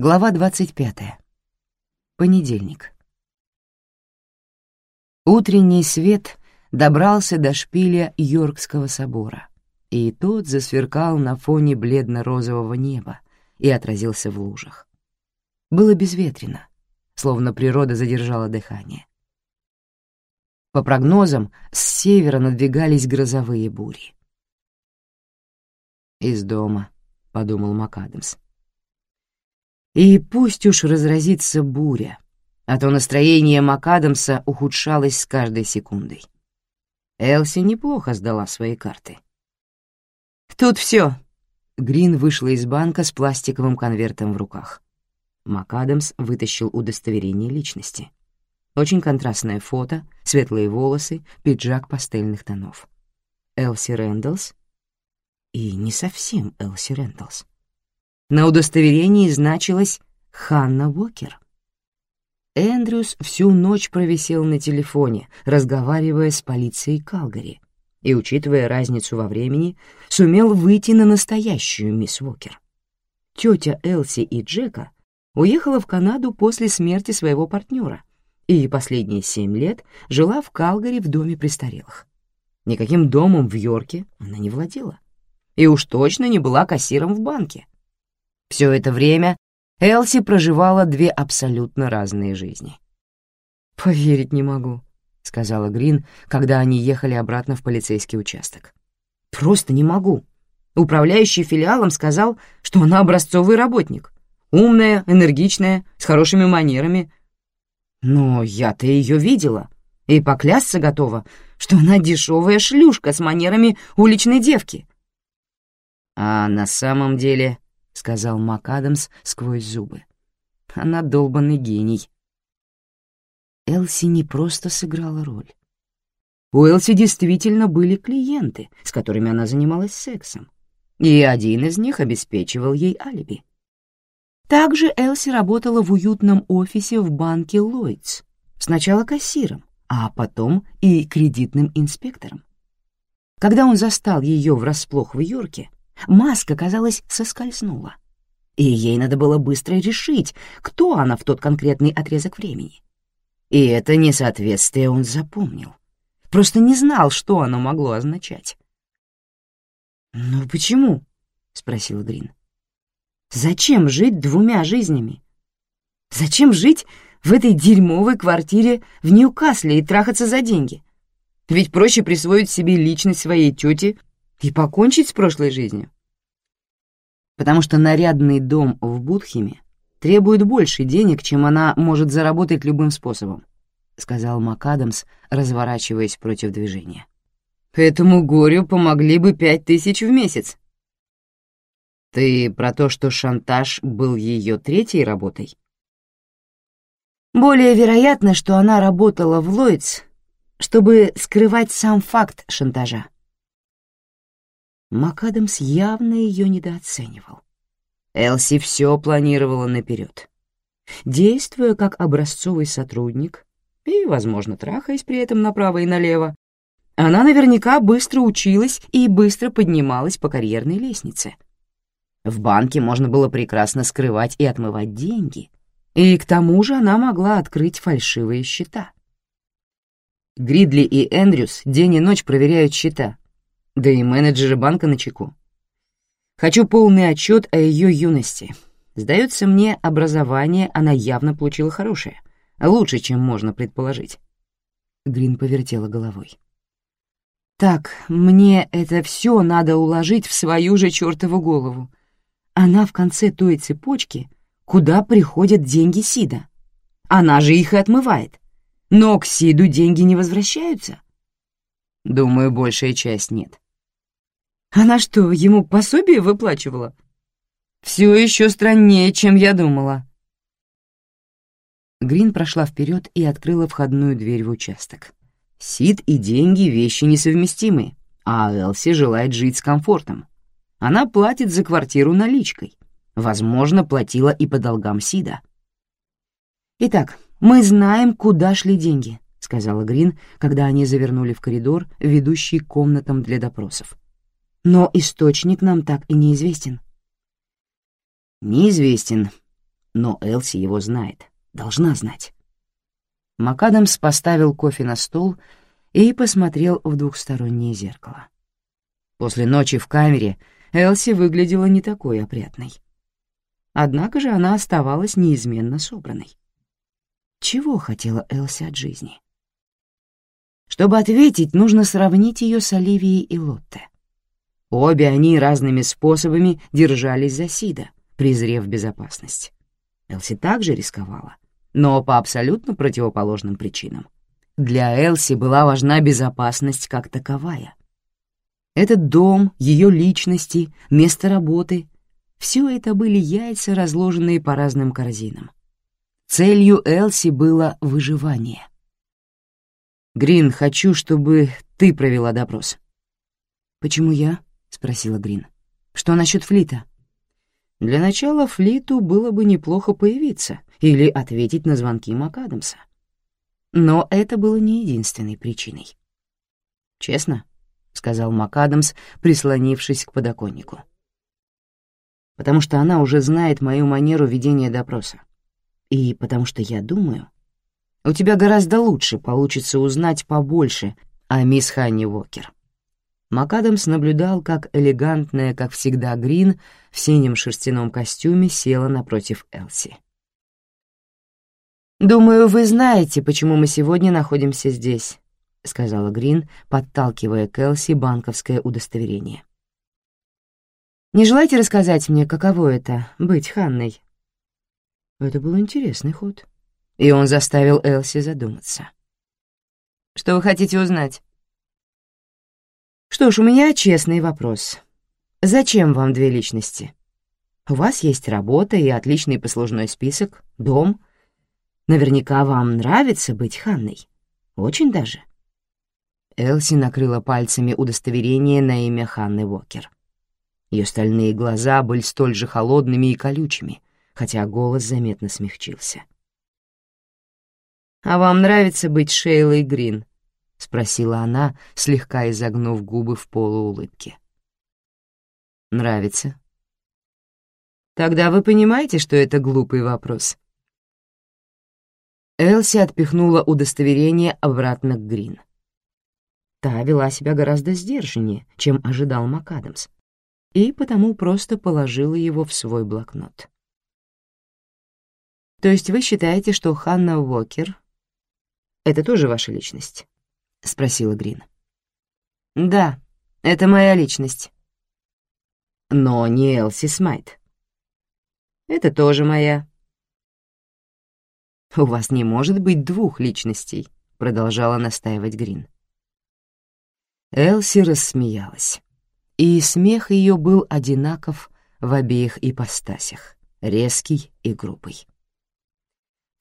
Глава 25. Понедельник. Утренний свет добрался до шпиля Йоркского собора, и тот засверкал на фоне бледно-розового неба и отразился в лужах. Было безветренно, словно природа задержала дыхание. По прогнозам, с севера надвигались грозовые бури. «Из дома», — подумал МакАдамс. И пусть уж разразится буря, а то настроение МакАдамса ухудшалось с каждой секундой. Элси неплохо сдала свои карты. «Тут все. Грин вышла из банка с пластиковым конвертом в руках. МакАдамс вытащил удостоверение личности. Очень контрастное фото, светлые волосы, пиджак пастельных тонов. Элси Рэндаллс и не совсем Элси Рэндаллс. На удостоверении значилось «Ханна Уокер». Эндрюс всю ночь провисел на телефоне, разговаривая с полицией Калгари, и, учитывая разницу во времени, сумел выйти на настоящую мисс Уокер. Тетя Элси и Джека уехала в Канаду после смерти своего партнера и последние семь лет жила в Калгари в доме престарелых. Никаким домом в Йорке она не владела. И уж точно не была кассиром в банке. Все это время Элси проживала две абсолютно разные жизни. «Поверить не могу», — сказала Грин, когда они ехали обратно в полицейский участок. «Просто не могу. Управляющий филиалом сказал, что она образцовый работник. Умная, энергичная, с хорошими манерами. Но я-то ее видела и поклясться готова, что она дешевая шлюшка с манерами уличной девки. А на самом деле — сказал МакАдамс сквозь зубы. «Она долбанный гений». Элси не просто сыграла роль. У Элси действительно были клиенты, с которыми она занималась сексом, и один из них обеспечивал ей алиби. Также Элси работала в уютном офисе в банке Ллойдс, сначала кассиром, а потом и кредитным инспектором. Когда он застал ее врасплох в Йорке, Маска, казалось, соскользнула. И ей надо было быстро решить, кто она в тот конкретный отрезок времени. И это несоответствие он запомнил. Просто не знал, что оно могло означать. «Ну почему?» — спросил Грин. «Зачем жить двумя жизнями? Зачем жить в этой дерьмовой квартире в Ньюкасле и трахаться за деньги? Ведь проще присвоить себе личность своей тети и покончить с прошлой жизнью. Потому что нарядный дом в Будхеме требует больше денег, чем она может заработать любым способом, сказал МакАдамс, разворачиваясь против движения. Этому горю помогли бы пять тысяч в месяц. Ты про то, что шантаж был ее третьей работой? Более вероятно, что она работала в Ллойдс, чтобы скрывать сам факт шантажа. МакАдамс явно ее недооценивал. Элси все планировала наперед. Действуя как образцовый сотрудник и, возможно, трахаясь при этом направо и налево, она наверняка быстро училась и быстро поднималась по карьерной лестнице. В банке можно было прекрасно скрывать и отмывать деньги, и к тому же она могла открыть фальшивые счета. Гридли и Эндрюс день и ночь проверяют счета, да и менеджеры банка на чеку. Хочу полный отчет о ее юности. Сдается мне, образование она явно получила хорошее, лучше, чем можно предположить. Грин повертела головой. Так, мне это все надо уложить в свою же чертову голову. Она в конце той цепочки, куда приходят деньги Сида. Она же их и отмывает. Но к Сиду деньги не возвращаются. Думаю, большая часть нет. Она что, ему пособие выплачивала? Все еще страннее, чем я думала. Грин прошла вперед и открыла входную дверь в участок. Сид и деньги — вещи несовместимые, а Элси желает жить с комфортом. Она платит за квартиру наличкой. Возможно, платила и по долгам Сида. «Итак, мы знаем, куда шли деньги», — сказала Грин, когда они завернули в коридор, ведущий комнатам для допросов но источник нам так и неизвестен. Неизвестен, Но Элси его знает, должна знать. МакАдамс поставил кофе на стол и посмотрел в двухстороннее зеркало. После ночи в камере Элси выглядела не такой опрятной. Однако же она оставалась неизменно собранной. Чего хотела Элси от жизни? Чтобы ответить, нужно сравнить ее с Оливией и Лотте. Обе они разными способами держались за Сида, презрев безопасность. Элси также рисковала, но по абсолютно противоположным причинам. Для Элси была важна безопасность как таковая. Этот дом, ее личности, место работы — все это были яйца, разложенные по разным корзинам. Целью Элси было выживание. «Грин, хочу, чтобы ты провела допрос». «Почему я?» — спросила Грин. «Что насчет Флита?» Для начала Флиту было бы неплохо появиться или ответить на звонки МакАдамса. Но это было не единственной причиной. «Честно?» — сказал МакАдамс, прислонившись к подоконнику. «Потому что она уже знает мою манеру ведения допроса. И потому что я думаю, у тебя гораздо лучше получится узнать побольше о мисс Ханни Уокер». МакАдамс наблюдал, как элегантная, как всегда, Грин в синем шерстяном костюме села напротив Элси. «Думаю, вы знаете, почему мы сегодня находимся здесь», — сказала Грин, подталкивая к Элси банковское удостоверение. «Не желаете рассказать мне, каково это — быть Ханной?» Это был интересный ход, и он заставил Элси задуматься. «Что вы хотите узнать?» Что ж, у меня честный вопрос. Зачем вам две личности? У вас есть работа и отличный послужной список, дом. Наверняка вам нравится быть Ханной. Очень даже. Элси накрыла пальцами удостоверение на имя Ханны Уокер. Ее стальные глаза были столь же холодными и колючими, хотя голос заметно смягчился. «А вам нравится быть Шейлой Грин?» — спросила она, слегка изогнув губы в полуулыбке. «Нравится?» «Тогда вы понимаете, что это глупый вопрос?» Элси отпихнула удостоверение обратно к Грин. Та вела себя гораздо сдержаннее, чем ожидал МакАдамс, и потому просто положила его в свой блокнот. «То есть вы считаете, что Ханна Уокер — это тоже ваша личность?» — спросила Грин. «Да, это моя личность». «Но не Элси Смайт». «Это тоже моя». «У вас не может быть двух личностей», — продолжала настаивать Грин. Элси рассмеялась, и смех ее был одинаков в обеих ипостасях, резкий и грубый.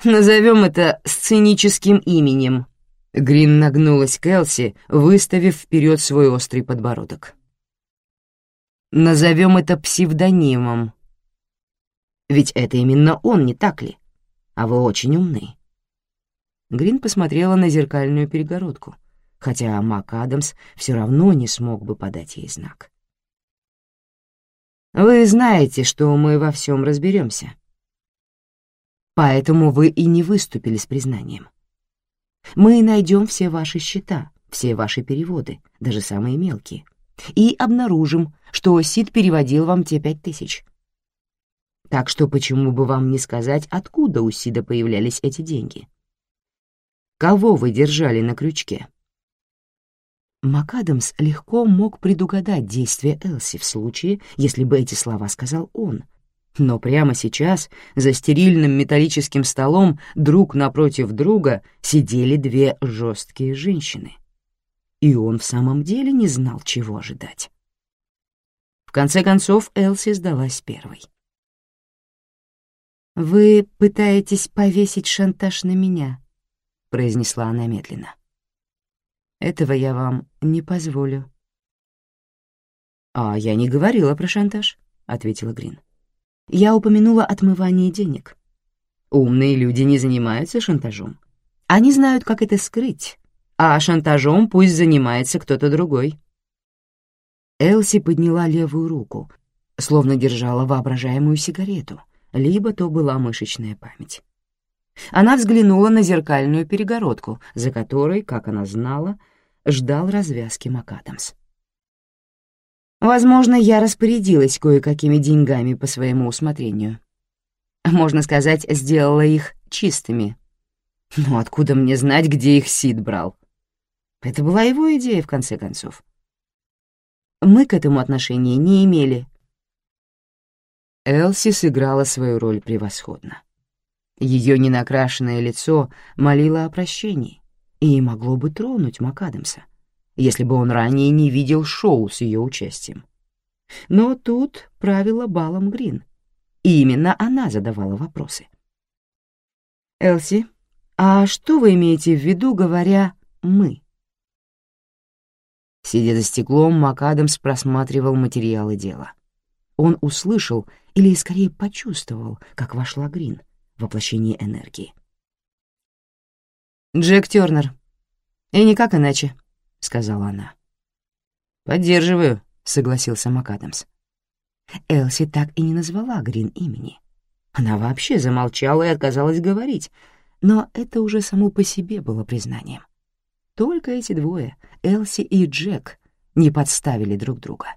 «Назовем это сценическим именем», Грин нагнулась к Элси, выставив вперед свой острый подбородок. «Назовем это псевдонимом. Ведь это именно он, не так ли? А вы очень умны». Грин посмотрела на зеркальную перегородку, хотя Мак Адамс все равно не смог бы подать ей знак. «Вы знаете, что мы во всем разберемся. Поэтому вы и не выступили с признанием. Мы найдем все ваши счета, все ваши переводы, даже самые мелкие, и обнаружим, что Сид переводил вам те пять тысяч. Так что почему бы вам не сказать, откуда у Сида появлялись эти деньги? Кого вы держали на крючке? МакАдамс легко мог предугадать действия Элси в случае, если бы эти слова сказал он — но прямо сейчас за стерильным металлическим столом друг напротив друга сидели две жесткие женщины. И он в самом деле не знал, чего ожидать. В конце концов Элси сдалась первой. «Вы пытаетесь повесить шантаж на меня», — произнесла она медленно. «Этого я вам не позволю». «А я не говорила про шантаж», — ответила Грин. Я упомянула отмывание денег. Умные люди не занимаются шантажом. Они знают, как это скрыть, а шантажом пусть занимается кто-то другой. Элси подняла левую руку, словно держала воображаемую сигарету, либо то была мышечная память. Она взглянула на зеркальную перегородку, за которой, как она знала, ждал развязки МакАдамс. Возможно, я распорядилась кое-какими деньгами по своему усмотрению. Можно сказать, сделала их чистыми. Но откуда мне знать, где их Сид брал? Это была его идея, в конце концов. Мы к этому отношения не имели. Элси сыграла свою роль превосходно. Ее ненакрашенное лицо молило о прощении и могло бы тронуть МакАдамса, если бы он ранее не видел шоу с ее участием. Но тут правила балом Грин, и именно она задавала вопросы. «Элси, а что вы имеете в виду, говоря «мы»?» Сидя за стеклом, МакАдамс просматривал материалы дела. Он услышал, или скорее почувствовал, как вошла Грин, воплощение энергии. «Джек Тёрнер. И никак иначе», — сказала она. «Поддерживаю», — согласился МакАдамс. Элси так и не назвала Грин имени. Она вообще замолчала и отказалась говорить, но это уже само по себе было признанием. Только эти двое, Элси и Джек, не подставили друг друга.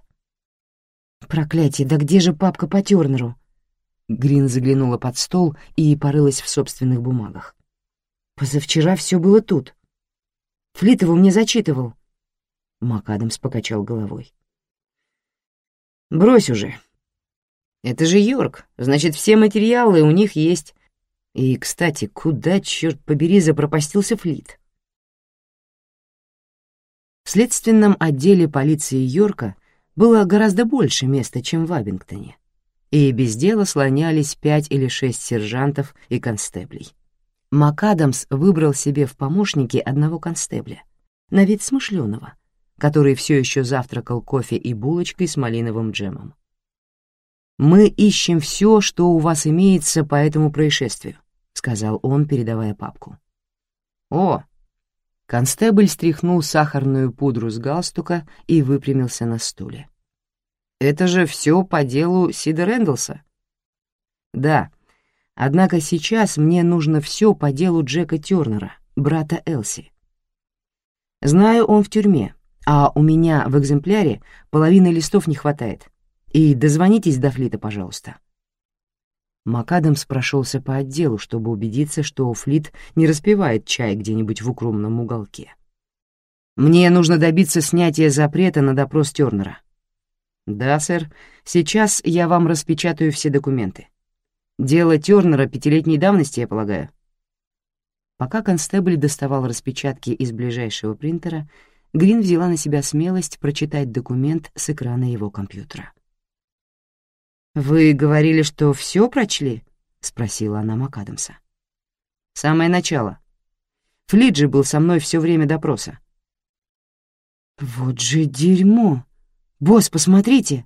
«Проклятие, да где же папка по Тёрнеру?» Грин заглянула под стол и порылась в собственных бумагах. «Позавчера все было тут. Флитову мне зачитывал». МакАдамс покачал головой. «Брось уже. Это же Йорк, значит, все материалы у них есть. И, кстати, куда, черт побери, запропастился Флит?» В следственном отделе полиции Йорка было гораздо больше места, чем в Абингтоне и без дела слонялись пять или шесть сержантов и констеблей. МакАдамс выбрал себе в помощники одного констебля, на вид смышленого, который все еще завтракал кофе и булочкой с малиновым джемом. «Мы ищем все, что у вас имеется по этому происшествию», — сказал он, передавая папку. «О!» Констебль стряхнул сахарную пудру с галстука и выпрямился на стуле. Это же все по делу Сида Рэндалса. Да, однако сейчас мне нужно все по делу Джека Тернера, брата Элси. Знаю, он в тюрьме, а у меня в экземпляре половины листов не хватает. И дозвонитесь до Флита, пожалуйста. МакАдамс прошелся по отделу, чтобы убедиться, что Флит не распивает чай где-нибудь в укромном уголке. «Мне нужно добиться снятия запрета на допрос Тернера», «Да, сэр. Сейчас я вам распечатаю все документы. Дело Тёрнера пятилетней давности, я полагаю». Пока констебль доставал распечатки из ближайшего принтера, Грин взяла на себя смелость прочитать документ с экрана его компьютера. «Вы говорили, что все прочли?» — спросила она МакАдамса. «Самое начало. Флиджи был со мной все время допроса». «Вот же дерьмо!» «Босс, посмотрите!»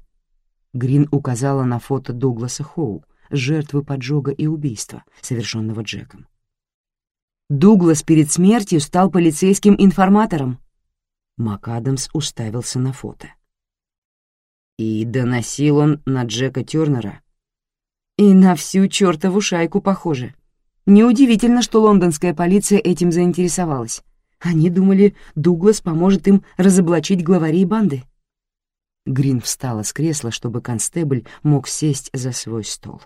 Грин указала на фото Дугласа Хоу, жертвы поджога и убийства, совершенного Джеком. Дуглас перед смертью стал полицейским информатором. МакАдамс уставился на фото. И доносил он на Джека Тёрнера. И на всю чёртову шайку похоже. Неудивительно, что лондонская полиция этим заинтересовалась. Они думали, Дуглас поможет им разоблачить главарей банды. Грин встала с кресла, чтобы констебль мог сесть за свой стол.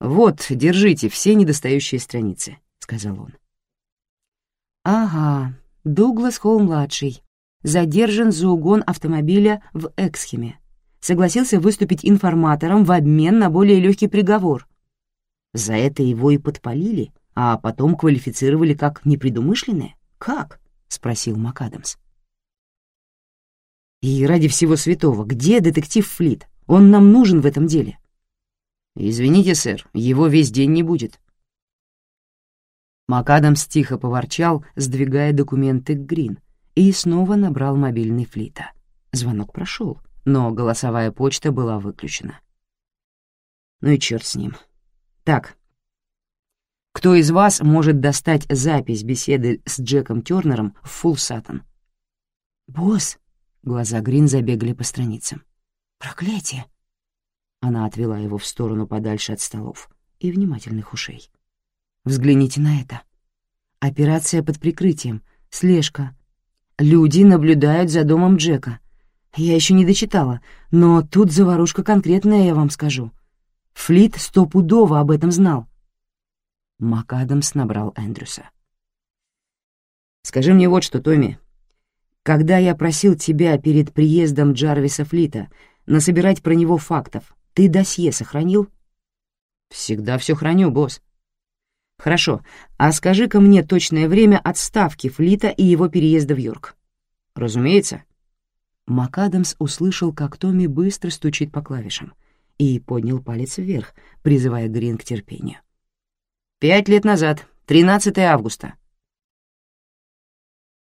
«Вот, держите все недостающие страницы», — сказал он. «Ага, Дуглас Холл-младший. Задержан за угон автомобиля в Эксхеме. Согласился выступить информатором в обмен на более легкий приговор. За это его и подпалили, а потом квалифицировали как непредумышленное? Как?» — спросил МакАдамс. И ради всего святого, где детектив Флит? Он нам нужен в этом деле. Извините, сэр, его весь день не будет. МакАдамс тихо поворчал, сдвигая документы к Грин, и снова набрал мобильный Флита. Звонок прошел, но голосовая почта была выключена. Ну и черт с ним. Так, кто из вас может достать запись беседы с Джеком Тёрнером в Фулл Саттон? «Босс», Глаза Грин забегали по страницам. «Проклятие!» Она отвела его в сторону подальше от столов и внимательных ушей. «Взгляните на это. Операция под прикрытием, слежка. Люди наблюдают за домом Джека. Я еще не дочитала, но тут заварушка конкретная, я вам скажу. Флит стопудово об этом знал». МакАдамс набрал Эндрюса. «Скажи мне вот что, Томми. Когда я просил тебя перед приездом Джарвиса Флита насобирать про него фактов, ты досье сохранил?» «Всегда все храню, босс». «Хорошо, а скажи-ка мне точное время отставки Флита и его переезда в Йорк». «Разумеется». МакАдамс услышал, как Томми быстро стучит по клавишам, и поднял палец вверх, призывая Грин к терпению. «Пять лет назад, 13 августа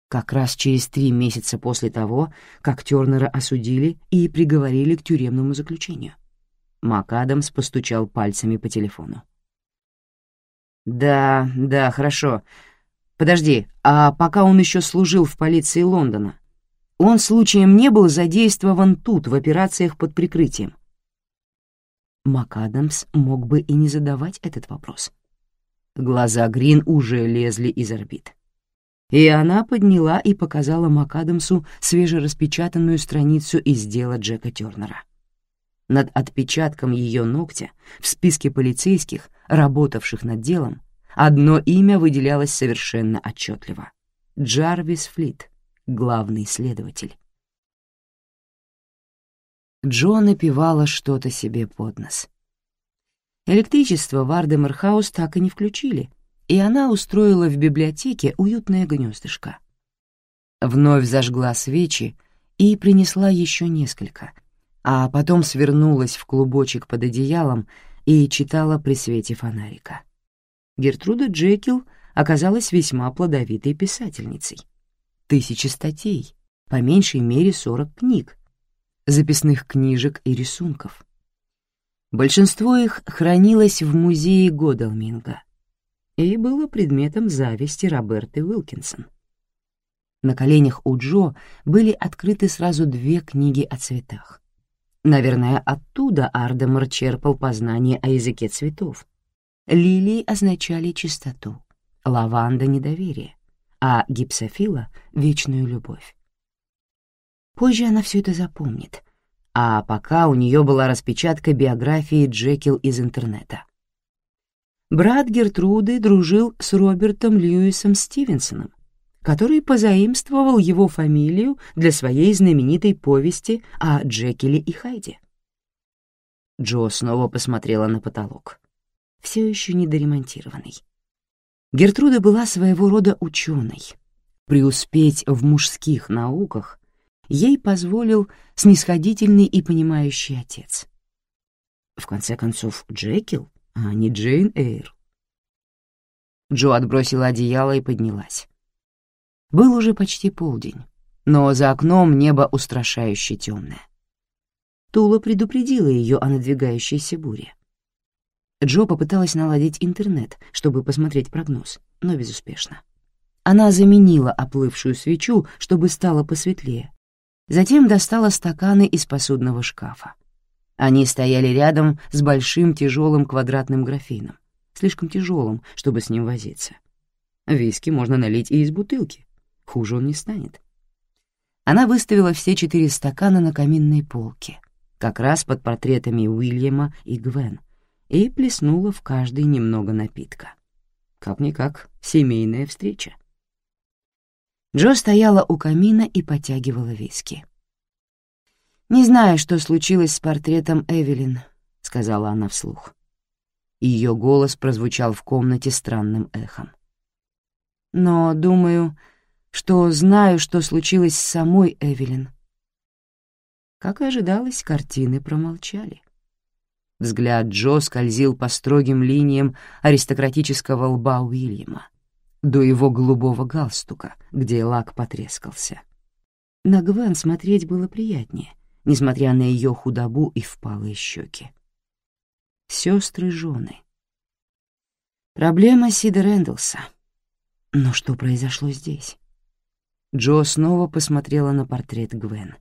как раз через три месяца после того, как Тёрнера осудили и приговорили к тюремному заключению. МакАдамс постучал пальцами по телефону. «Да, да, хорошо. Подожди, а пока он еще служил в полиции Лондона, он случаем не был задействован тут, в операциях под прикрытием?» МакАдамс мог бы и не задавать этот вопрос. Глаза Грин уже лезли из орбит и она подняла и показала МакАдамсу свежераспечатанную страницу из дела Джека Тёрнера. Над отпечатком ее ногтя в списке полицейских, работавших над делом, одно имя выделялось совершенно отчетливо — Джарвис Флит, главный следователь. Джо напевала что-то себе под нос. Электричество в Ардемерхаус так и не включили — и она устроила в библиотеке уютное гнездышко. Вновь зажгла свечи и принесла еще несколько, а потом свернулась в клубочек под одеялом и читала при свете фонарика. Гертруда Джекил оказалась весьма плодовитой писательницей. Тысячи статей, по меньшей мере сорок книг, записных книжек и рисунков. Большинство их хранилось в музее Годалминга — и было предметом зависти Роберты Уилкинсон. На коленях у Джо были открыты сразу две книги о цветах. Наверное, оттуда Ардемар черпал познание о языке цветов. Лилии означали чистоту, лаванда — недоверие, а гипсофила — вечную любовь. Позже она все это запомнит, а пока у нее была распечатка биографии Джекил из интернета. Брат Гертруды дружил с Робертом Льюисом Стивенсоном, который позаимствовал его фамилию для своей знаменитой повести о Джекиле и Хайде. Джо снова посмотрела на потолок, все еще недоремонтированный. Гертруда была своего рода ученой. Преуспеть в мужских науках ей позволил снисходительный и понимающий отец. В конце концов, Джекил а не Джейн Эйр. Джо отбросила одеяло и поднялась. Был уже почти полдень, но за окном небо устрашающе темное. Тула предупредила ее о надвигающейся буре. Джо попыталась наладить интернет, чтобы посмотреть прогноз, но безуспешно. Она заменила оплывшую свечу, чтобы стало посветлее. Затем достала стаканы из посудного шкафа. Они стояли рядом с большим тяжелым квадратным графином, слишком тяжелым, чтобы с ним возиться. Виски можно налить и из бутылки, хуже он не станет. Она выставила все четыре стакана на каминной полке, как раз под портретами Уильяма и Гвен, и плеснула в каждый немного напитка. Как-никак, семейная встреча. Джо стояла у камина и потягивала виски. «Не знаю, что случилось с портретом Эвелин», — сказала она вслух. Ее голос прозвучал в комнате странным эхом. «Но думаю, что знаю, что случилось с самой Эвелин». Как и ожидалось, картины промолчали. Взгляд Джо скользил по строгим линиям аристократического лба Уильяма до его голубого галстука, где лак потрескался. На Гвен смотреть было приятнее, несмотря на ее худобу и впалые щеки. Сестры жены. Проблема Сида Рэндалса. Но что произошло здесь? Джо снова посмотрела на портрет Гвен.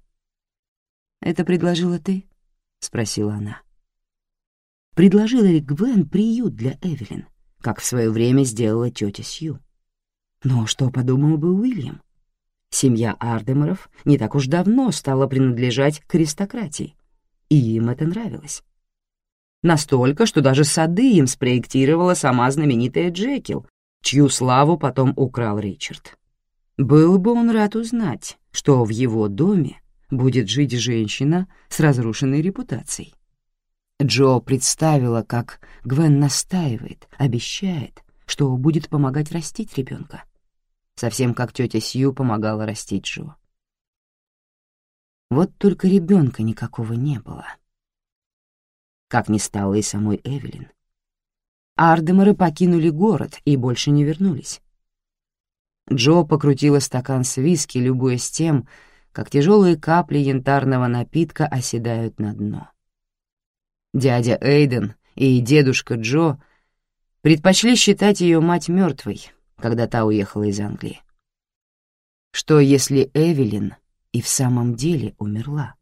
«Это предложила ты?» — спросила она. предложила ли Гвен приют для Эвелин, как в свое время сделала тетя Сью. Но что подумал бы Уильям? Семья Ардемеров не так уж давно стала принадлежать к аристократии, и им это нравилось. Настолько, что даже сады им спроектировала сама знаменитая Джекил, чью славу потом украл Ричард. Был бы он рад узнать, что в его доме будет жить женщина с разрушенной репутацией. Джо представила, как Гвен настаивает, обещает, что будет помогать растить ребенка, совсем как тетя Сью помогала растить Джо. Вот только ребенка никакого не было. Как не стало и самой Эвелин. Ардемеры покинули город и больше не вернулись. Джо покрутила стакан с виски, любуясь тем, как тяжелые капли янтарного напитка оседают на дно. Дядя Эйден и дедушка Джо предпочли считать ее мать мертвой, когда та уехала из Англии. Что если Эвелин и в самом деле умерла?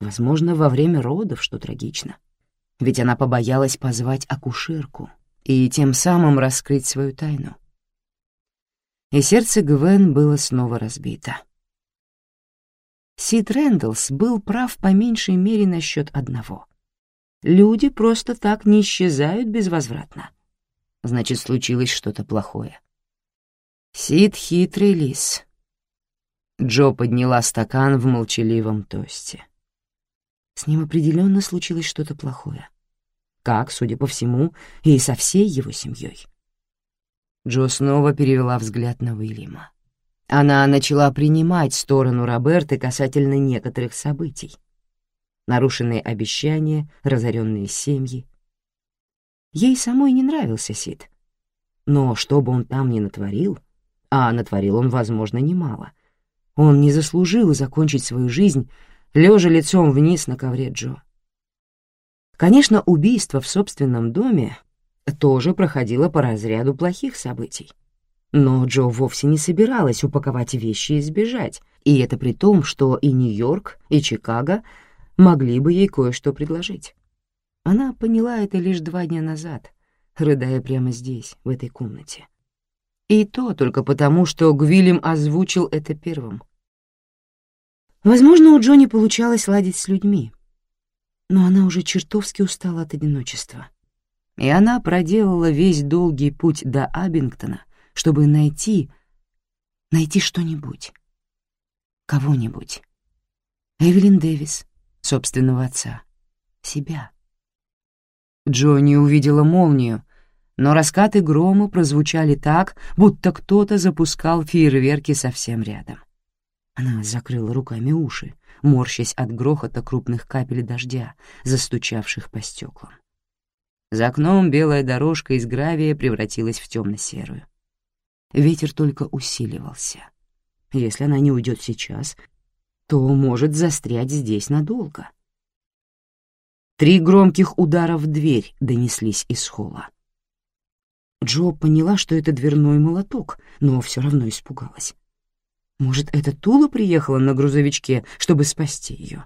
Возможно, во время родов, что трагично. Ведь она побоялась позвать акушерку и тем самым раскрыть свою тайну. И сердце Гвен было снова разбито. Сид Рэндаллс был прав по меньшей мере насчет одного. Люди просто так не исчезают безвозвратно. Значит, случилось что-то плохое. Сид — хитрый лис. Джо подняла стакан в молчаливом тосте. С ним определенно случилось что-то плохое. Как, судя по всему, и со всей его семьей. Джо снова перевела взгляд на Уильяма. Она начала принимать сторону Роберты касательно некоторых событий нарушенные обещания, разоренные семьи. Ей самой не нравился Сид. Но что бы он там ни натворил, а натворил он, возможно, немало, он не заслужил закончить свою жизнь, лежа лицом вниз на ковре Джо. Конечно, убийство в собственном доме тоже проходило по разряду плохих событий. Но Джо вовсе не собиралась упаковать вещи и сбежать, и это при том, что и Нью-Йорк, и Чикаго — могли бы ей кое-что предложить. Она поняла это лишь два дня назад, рыдая прямо здесь, в этой комнате. И то только потому, что Гвилем озвучил это первым. Возможно, у Джонни получалось ладить с людьми, но она уже чертовски устала от одиночества. И она проделала весь долгий путь до Абингтона, чтобы найти... найти что-нибудь. Кого-нибудь. Эвелин Дэвис, собственного отца, себя. Джонни увидела молнию, но раскаты грома прозвучали так, будто кто-то запускал фейерверки совсем рядом. Она закрыла руками уши, морщась от грохота крупных капель дождя, застучавших по стеклам. За окном белая дорожка из гравия превратилась в темно-серую. Ветер только усиливался. Если она не уйдет сейчас, то может застрять здесь надолго. Три громких удара в дверь донеслись из холла. Джо поняла, что это дверной молоток, но все равно испугалась. Может, это Тула приехала на грузовичке, чтобы спасти ее?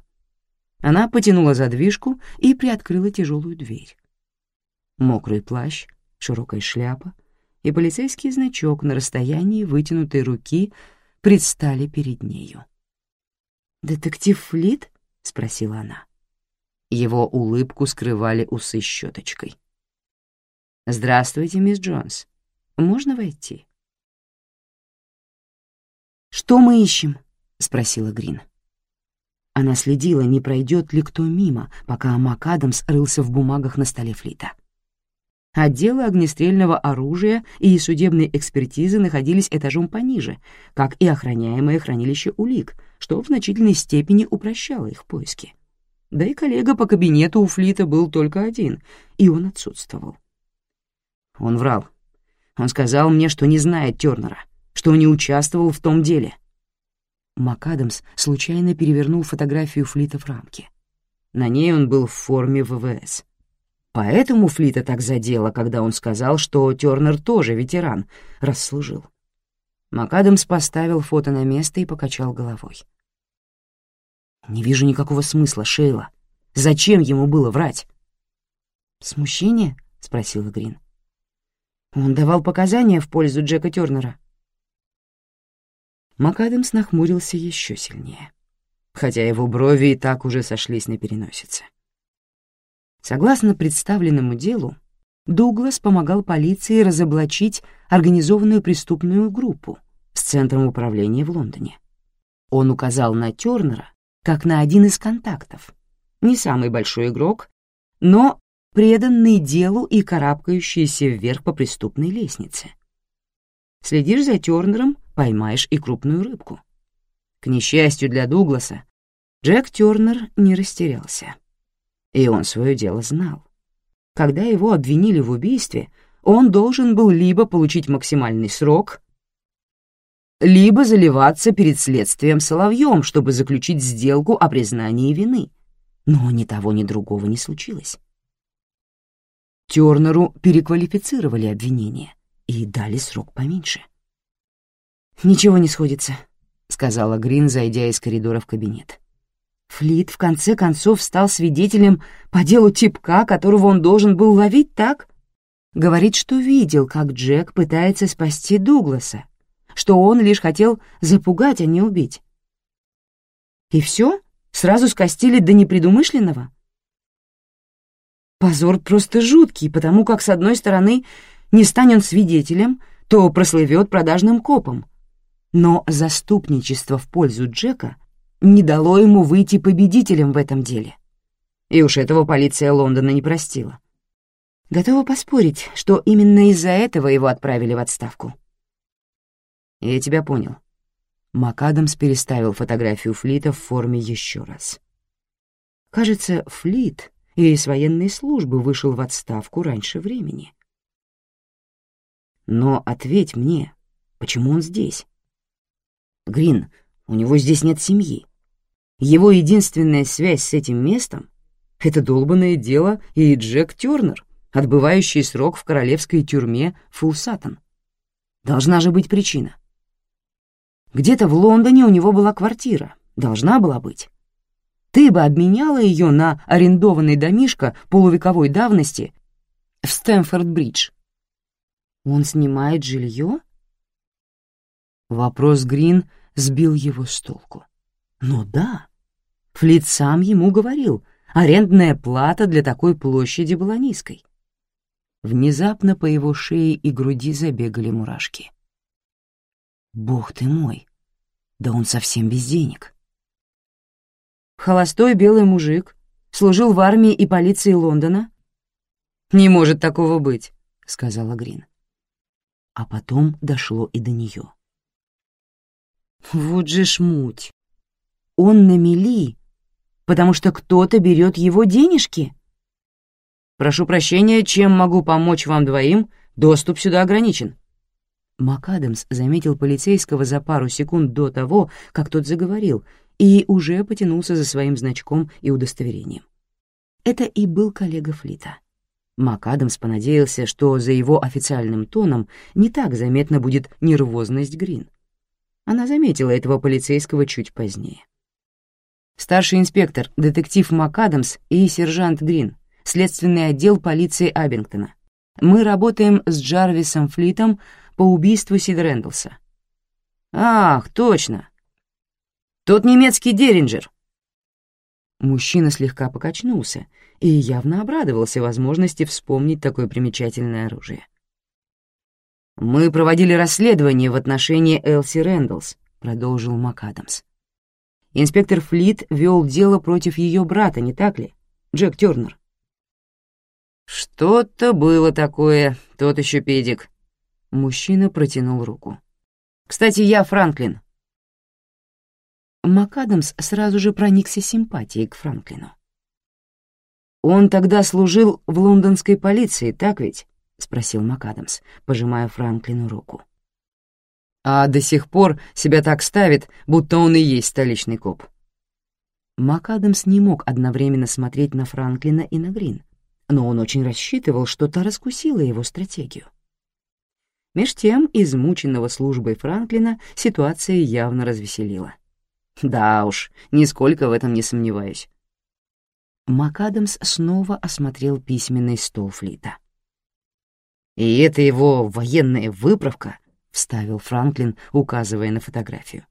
Она потянула задвижку и приоткрыла тяжелую дверь. Мокрый плащ, широкая шляпа и полицейский значок на расстоянии вытянутой руки предстали перед нею. «Детектив Флит?» — спросила она. Его улыбку скрывали усы щеточкой. «Здравствуйте, мисс Джонс. Можно войти?» «Что мы ищем?» — спросила Грин. Она следила, не пройдет ли кто мимо, пока МакАдамс рылся в бумагах на столе Флита. Отделы огнестрельного оружия и судебной экспертизы находились этажом пониже, как и охраняемое хранилище улик, что в значительной степени упрощало их поиски. Да и коллега по кабинету у Флита был только один, и он отсутствовал. Он врал. Он сказал мне, что не знает Тёрнера, что не участвовал в том деле. МакАдамс случайно перевернул фотографию Флита в рамке. На ней он был в форме ВВС — Поэтому Флита так задело, когда он сказал, что Тёрнер тоже ветеран, расслужил. МакАдамс поставил фото на место и покачал головой. «Не вижу никакого смысла, Шейла. Зачем ему было врать?» «Смущение?» — спросила Грин. «Он давал показания в пользу Джека Тёрнера». МакАдамс нахмурился еще сильнее, хотя его брови и так уже сошлись на переносице. Согласно представленному делу, Дуглас помогал полиции разоблачить организованную преступную группу с центром управления в Лондоне. Он указал на Тёрнера как на один из контактов. Не самый большой игрок, но преданный делу и карабкающийся вверх по преступной лестнице. Следишь за Тёрнером, поймаешь и крупную рыбку. К несчастью для Дугласа, Джек Тёрнер не растерялся. И он свое дело знал. Когда его обвинили в убийстве, он должен был либо получить максимальный срок, либо заливаться перед следствием соловьем, чтобы заключить сделку о признании вины. Но ни того, ни другого не случилось. Тёрнеру переквалифицировали обвинение и дали срок поменьше. «Ничего не сходится», — сказала Грин, зайдя из коридора в кабинет. Флит в конце концов стал свидетелем по делу типка, которого он должен был ловить, так? Говорит, что видел, как Джек пытается спасти Дугласа, что он лишь хотел запугать, а не убить. И все? Сразу скостили до непредумышленного? Позор просто жуткий, потому как, с одной стороны, не станет свидетелем, то прослывет продажным копом. Но заступничество в пользу Джека не дало ему выйти победителем в этом деле. И уж этого полиция Лондона не простила. Готова поспорить, что именно из-за этого его отправили в отставку. Я тебя понял. МакАдамс переставил фотографию Флита в форме еще раз. Кажется, Флит и из военной службы вышел в отставку раньше времени. Но ответь мне, почему он здесь? Грин, у него здесь нет семьи. Его единственная связь с этим местом — это долбанное дело и Джек Тёрнер, отбывающий срок в королевской тюрьме Фулсатан. Должна же быть причина. Где-то в Лондоне у него была квартира, должна была быть. Ты бы обменяла ее на арендованный домишко полувековой давности в Стэнфорд-Бридж. Он снимает жилье? Вопрос Грин сбил его с толку. Но да, Флит сам ему говорил, арендная плата для такой площади была низкой. Внезапно по его шее и груди забегали мурашки. Бог ты мой, да он совсем без денег. Холостой белый мужик, служил в армии и полиции Лондона? «Не может такого быть», — сказала Грин. А потом дошло и до нее. Вот же шмуть. Он на мели, потому что кто-то берет его денежки. Прошу прощения, чем могу помочь вам двоим? Доступ сюда ограничен. МакАдамс заметил полицейского за пару секунд до того, как тот заговорил, и уже потянулся за своим значком и удостоверением. Это и был коллега Флита. МакАдамс понадеялся, что за его официальным тоном не так заметна будет нервозность Грин. Она заметила этого полицейского чуть позднее. Старший инспектор, детектив МакАдамс и сержант Грин, следственный отдел полиции Абингтона. Мы работаем с Джарвисом Флитом по убийству Сид Рэндалса. «Ах, точно! Тот немецкий Деринджер!» Мужчина слегка покачнулся и явно обрадовался возможности вспомнить такое примечательное оружие. «Мы проводили расследование в отношении Элси Рэндалс», — продолжил МакАдамс. Инспектор Флит вел дело против ее брата, не так ли, Джек Тёрнер? «Что-то было такое, тот еще педик». Мужчина протянул руку. «Кстати, я Франклин». МакАдамс сразу же проникся симпатией к Франклину. «Он тогда служил в лондонской полиции, так ведь?» — спросил МакАдамс, пожимая Франклину руку а до сих пор себя так ставит, будто он и есть столичный коп. МакАдамс не мог одновременно смотреть на Франклина и на Грин, но он очень рассчитывал, что та раскусила его стратегию. Меж тем, измученного службой Франклина ситуация явно развеселила. Да уж, нисколько в этом не сомневаюсь. МакАдамс снова осмотрел письменный стол Флита. «И это его военная выправка?» — вставил Франклин, указывая на фотографию.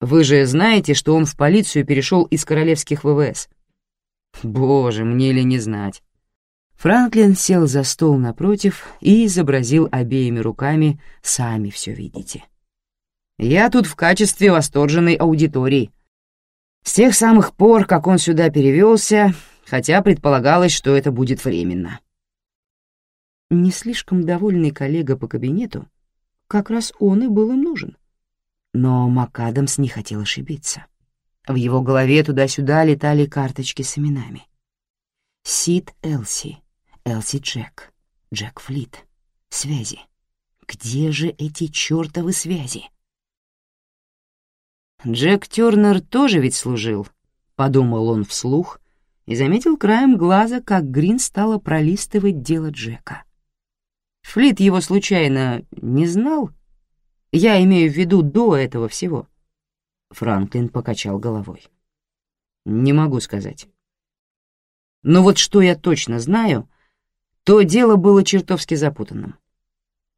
«Вы же знаете, что он в полицию перешел из королевских ВВС?» «Боже, мне ли не знать?» Франклин сел за стол напротив и изобразил обеими руками «сами все видите». «Я тут в качестве восторженной аудитории. С тех самых пор, как он сюда перевелся, хотя предполагалось, что это будет временно». Не слишком довольный коллега по кабинету, как раз он и был им нужен. Но МакАдамс не хотел ошибиться. В его голове туда-сюда летали карточки с именами. Сид Элси, Элси Джек, Джек Флит. Связи. Где же эти чёртовы связи? Джек Тёрнер тоже ведь служил, подумал он вслух и заметил краем глаза, как Грин стала пролистывать дело Джека. Флит его случайно не знал? Я имею в виду до этого всего. Франклин покачал головой. Не могу сказать. Но вот что я точно знаю, то дело было чертовски запутанным.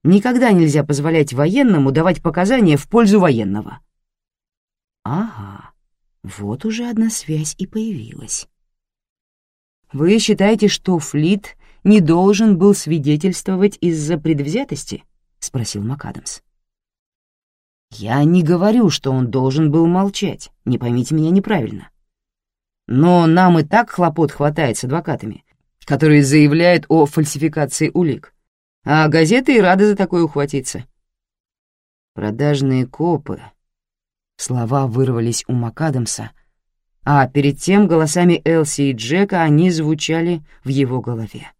Никогда нельзя позволять военному давать показания в пользу военного. Ага, вот уже одна связь и появилась. Вы считаете, что Флит не должен был свидетельствовать из-за предвзятости? спросил МакАдамс. Я не говорю, что он должен был молчать, не поймите меня неправильно. Но нам и так хлопот хватает с адвокатами, которые заявляют о фальсификации улик. А газеты и рады за такое ухватиться. Продажные копы. Слова вырвались у МакАдамса, а перед тем голосами Элси и Джека они звучали в его голове.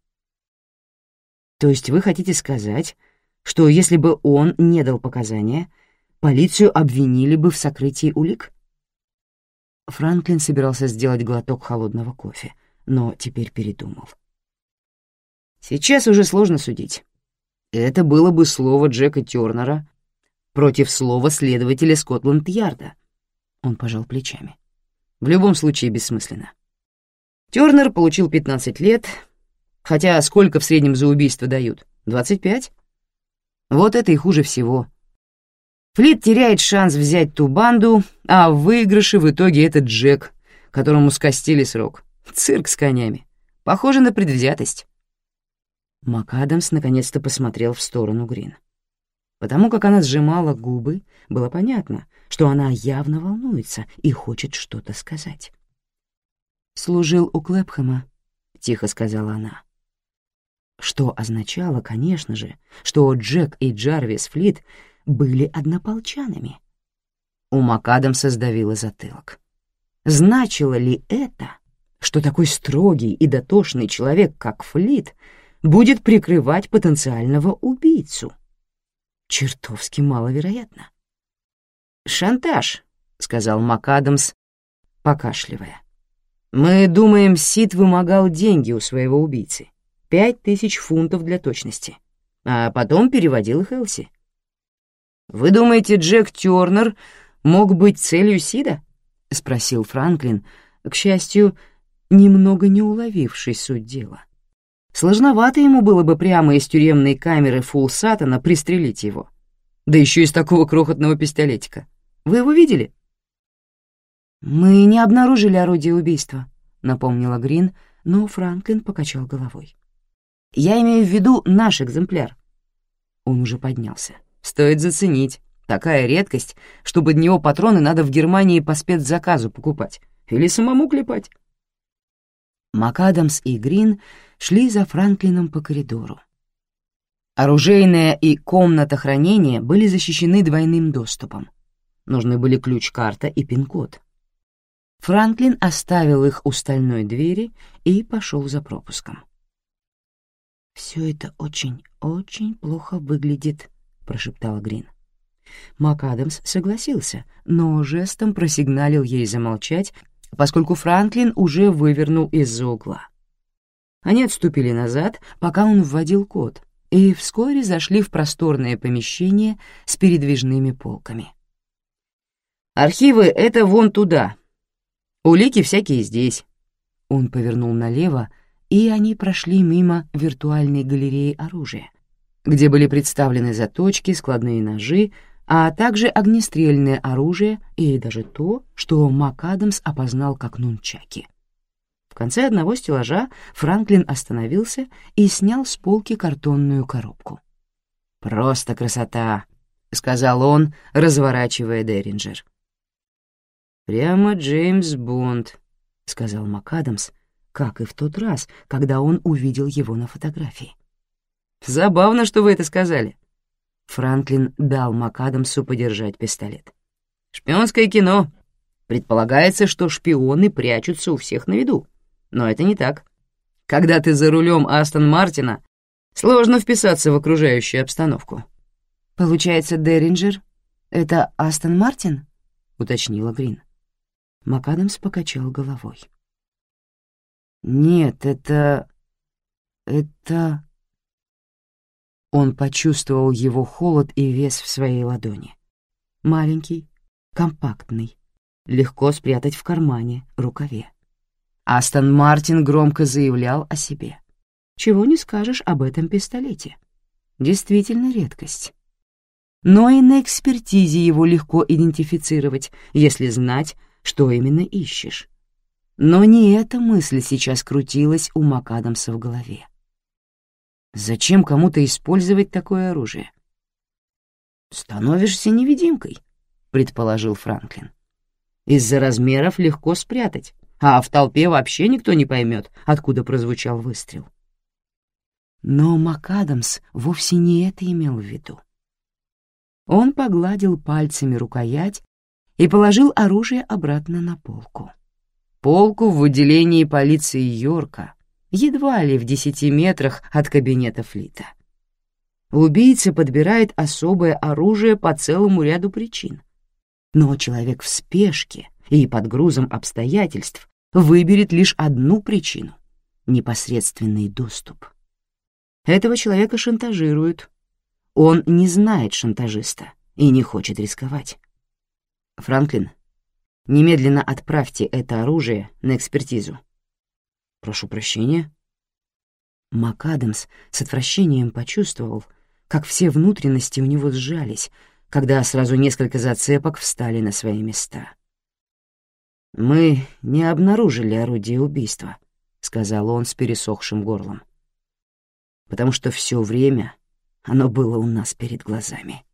То есть вы хотите сказать, что если бы он не дал показания, полицию обвинили бы в сокрытии улик? Франклин собирался сделать глоток холодного кофе, но теперь передумал. Сейчас уже сложно судить. Это было бы слово Джека Тёрнера против слова следователя Скотланд-Ярда. Он пожал плечами. В любом случае бессмысленно. Тёрнер получил 15 лет, хотя сколько в среднем за убийство дают? 25? Вот это и хуже всего. Флит теряет шанс взять ту банду, а в выигрыше в итоге этот Джек, которому скостили срок. Цирк с конями. Похоже на предвзятость. МакАдамс наконец-то посмотрел в сторону Грин. Потому как она сжимала губы, было понятно, что она явно волнуется и хочет что-то сказать. «Служил у Клэпхэма», — тихо сказала она. Что означало, конечно же, что Джек и Джарвис Флит были однополчанами. У МакАдамса сдавило затылок. Значило ли это, что такой строгий и дотошный человек, как Флит, будет прикрывать потенциального убийцу. Чертовски маловероятно. «Шантаж», — сказал МакАдамс, покашливая. «Мы думаем, Сид вымогал деньги у своего убийцы. Пять тысяч фунтов для точности. А потом переводил их Элси. Вы думаете, Джек Тёрнер мог быть целью Сида?» — спросил Франклин, к счастью, немного не уловивший суть дела. Сложновато ему было бы прямо из тюремной камеры Фулл Сатана пристрелить его. Да еще из такого крохотного пистолетика. Вы его видели? «Мы не обнаружили орудие убийства», — напомнила Грин, но Франклин покачал головой. «Я имею в виду наш экземпляр». Он уже поднялся. «Стоит заценить. Такая редкость, что под него патроны надо в Германии по спецзаказу покупать или самому клепать». МакАдамс и Грин шли за Франклином по коридору. Оружейная и комната хранения были защищены двойным доступом. Нужны были ключ-карта и пин-код. Франклин оставил их у стальной двери и пошел за пропуском. «Все это очень-очень плохо выглядит», — прошептала Грин. МакАдамс согласился, но жестом просигналил ей замолчать поскольку Франклин уже вывернул из-за угла. Они отступили назад, пока он вводил код, и вскоре зашли в просторное помещение с передвижными полками. «Архивы — это вон туда. Улики всякие здесь. Он повернул налево, и они прошли мимо виртуальной галереи оружия, где были представлены заточки, складные ножи, а также огнестрельное оружие и даже то, что МакАдамс опознал как нунчаки. В конце одного стеллажа Франклин остановился и снял с полки картонную коробку. «Просто красота!» — сказал он, разворачивая Деринджер. «Прямо Джеймс Бонд», — сказал МакАдамс, как и в тот раз, когда он увидел его на фотографии. «Забавно, что вы это сказали». Франклин дал МакАдамсу подержать пистолет. «Шпионское кино. Предполагается, что шпионы прячутся у всех на виду. Но это не так. Когда ты за рулем Астон Мартина, сложно вписаться в окружающую обстановку». «Получается, Деринджер — это Астон Мартин?» — уточнила Грин. МакАдамс покачал головой. «Нет, это... это...» Он почувствовал его холод и вес в своей ладони. Маленький, компактный, легко спрятать в кармане, рукаве. Астон Мартин громко заявлял о себе. Чего не скажешь об этом пистолете. Действительно редкость но и на экспертизе его легко идентифицировать, если знать, что именно ищешь. Но не эта мысль сейчас крутилась у МакАдамса в голове. Зачем кому-то использовать такое оружие? «Становишься невидимкой», — предположил Франклин. «Из-за размеров легко спрятать, а в толпе вообще никто не поймет, откуда прозвучал выстрел». Но МакАдамс вовсе не это имел в виду. Он погладил пальцами рукоять и положил оружие обратно на полку. Полку в отделении полиции Йорка, едва ли в десяти метрах от кабинета Флита. Убийца подбирает особое оружие по целому ряду причин. Но человек в спешке и под грузом обстоятельств выберет лишь одну причину — непосредственный доступ. Этого человека шантажируют, он не знает шантажиста и не хочет рисковать. Франклин, немедленно отправьте это оружие на экспертизу. Прошу прощения. МакАдамс с отвращением почувствовал, как все внутренности у него сжались, когда сразу несколько зацепок встали на свои места. «Мы не обнаружили орудие убийства», — сказал он с пересохшим горлом. «Потому что все время оно было у нас перед глазами.